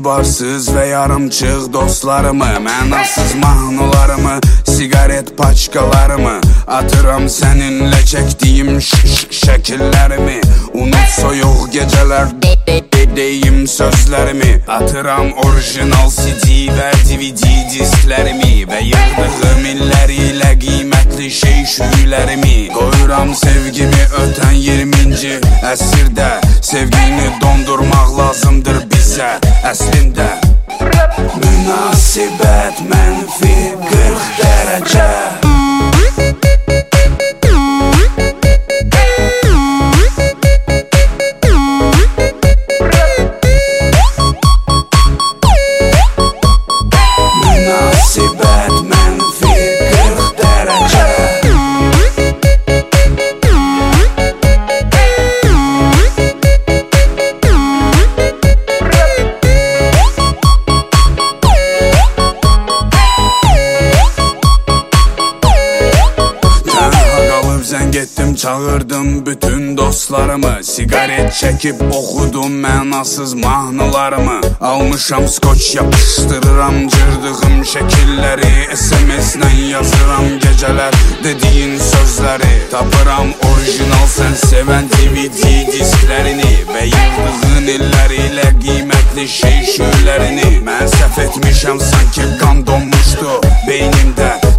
etibarsız və yarımçıq dostlarımı Mənasız mahnılarımı, sigaret paçkalarımı. Atıram səninlə çəkdiyim şık şəkillərimi Unut soyuq gecələr deyim sözlərimi Atıram orijinal CD və DVD disklərimi Və yığdığım illəri ilə qiymətli şey şüylərimi Qoyuram sevgimi ötən 20-ci əsrdə Sevgini lazımdır bizə əslində Münasibət çağırdım bütün dostlarımı sigaret çekip okudum mənasız mahnılarımı. Almışam skoç yapıştırıram cırdığım şekilleri. SMS'den yazıram geceler dediğin sözleri. Tapıram orijinal sen seven DVD disklerini ve yıldızın illeriyle kıymetli şey şöylerini mən səhv etmişəm sanki qan donmuşdu beynimdə